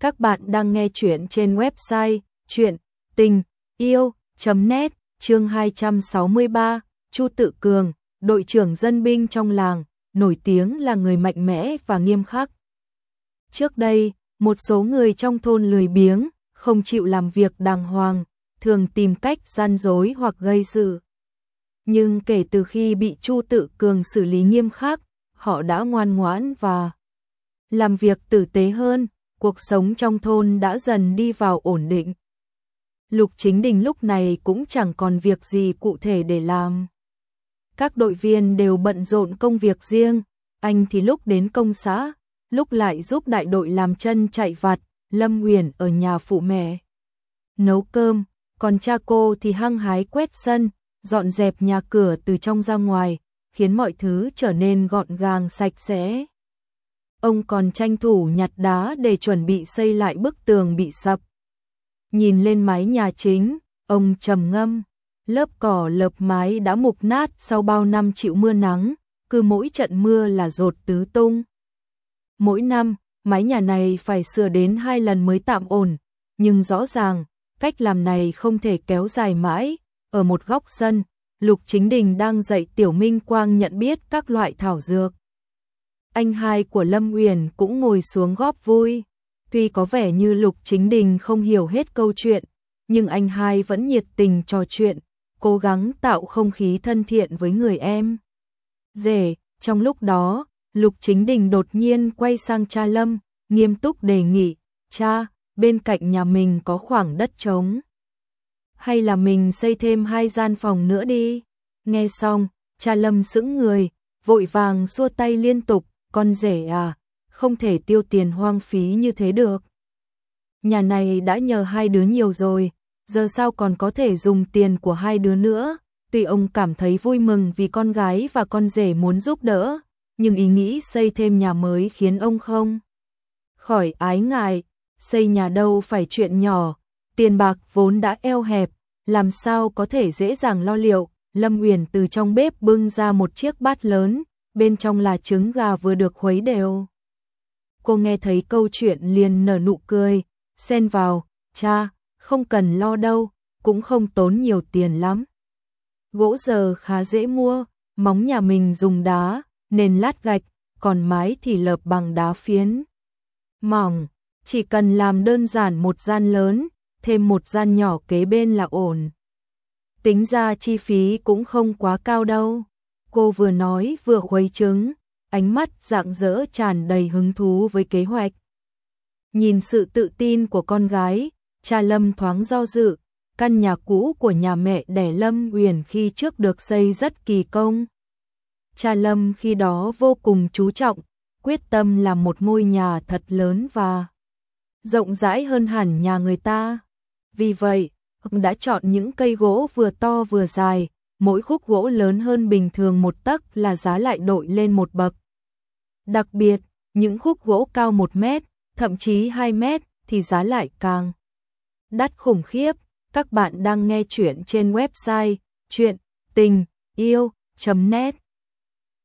Các bạn đang nghe chuyện trên website chuyện tình yêu.net chương 263, Chu Tự Cường, đội trưởng dân binh trong làng, nổi tiếng là người mạnh mẽ và nghiêm khắc. Trước đây, một số người trong thôn lười biếng, không chịu làm việc đàng hoàng, thường tìm cách gian dối hoặc gây sự. Nhưng kể từ khi bị Chu Tự Cường xử lý nghiêm khắc, họ đã ngoan ngoãn và làm việc tử tế hơn, cuộc sống trong thôn đã dần đi vào ổn định. Lục Chính Đình lúc này cũng chẳng còn việc gì cụ thể để làm. Các đội viên đều bận rộn công việc riêng, anh thì lúc đến công xã, lúc lại giúp đại đội làm chân chạy vặt, Lâm Nguyền ở nhà phụ mẹ. Nấu cơm, còn cha cô thì hăng hái quét sân, dọn dẹp nhà cửa từ trong ra ngoài, khiến mọi thứ trở nên gọn gàng sạch sẽ. Ông còn tranh thủ nhặt đá để chuẩn bị xây lại bức tường bị sập. Nhìn lên mái nhà chính, ông trầm ngâm, lớp cỏ lợp mái đã mục nát sau bao năm chịu mưa nắng, cứ mỗi trận mưa là rột tứ tung. Mỗi năm, mái nhà này phải sửa đến hai lần mới tạm ổn, nhưng rõ ràng, cách làm này không thể kéo dài mãi. Ở một góc sân, Lục Chính Đình đang dạy Tiểu Minh Quang nhận biết các loại thảo dược anh hai của Lâm Uyển cũng ngồi xuống góp vui. Tuy có vẻ như Lục Chính Đình không hiểu hết câu chuyện, nhưng anh hai vẫn nhiệt tình trò chuyện, cố gắng tạo không khí thân thiện với người em. Rể, trong lúc đó, Lục Chính Đình đột nhiên quay sang cha Lâm, nghiêm túc đề nghị, cha, bên cạnh nhà mình có khoảng đất trống. Hay là mình xây thêm hai gian phòng nữa đi? Nghe xong, cha Lâm sững người, vội vàng xua tay liên tục, con rể à, không thể tiêu tiền hoang phí như thế được. Nhà này đã nhờ hai đứa nhiều rồi, giờ sao còn có thể dùng tiền của hai đứa nữa, tuy ông cảm thấy vui mừng vì con gái và con rể muốn giúp đỡ, nhưng ý nghĩ xây thêm nhà mới khiến ông không khỏi ái ngại, xây nhà đâu phải chuyện nhỏ, tiền bạc vốn đã eo hẹp, làm sao có thể dễ dàng lo liệu. Lâm Uyển từ trong bếp bưng ra một chiếc bát lớn, bên trong là trứng gà vừa được khuấy đều. Cô nghe thấy câu chuyện liền nở nụ cười, xen vào, cha, không cần lo đâu, cũng không tốn nhiều tiền lắm. Gỗ giờ khá dễ mua, móng nhà mình dùng đá, nền lát gạch, còn mái thì lợp bằng đá phiến. Mỏng, chỉ cần làm đơn giản một gian lớn, thêm một gian nhỏ kế bên là ổn. Tính ra chi phí cũng không quá cao đâu. Cô vừa nói vừa khuấy trứng, ánh mắt rạng rỡ tràn đầy hứng thú với kế hoạch. Nhìn sự tự tin của con gái, cha Lâm thoáng do dự, căn nhà cũ của nhà mẹ đẻ Lâm Uyển khi trước được xây rất kỳ công. Cha Lâm khi đó vô cùng chú trọng, quyết tâm làm một ngôi nhà thật lớn và rộng rãi hơn hẳn nhà người ta. Vì vậy, ông đã chọn những cây gỗ vừa to vừa dài, mỗi khúc gỗ lớn hơn bình thường một tấc là giá lại đội lên một bậc. Đặc biệt, những khúc gỗ cao một mét, thậm chí 2 mét thì giá lại càng đắt khủng khiếp. Các bạn đang nghe chuyện trên website chuyện tình yêu.net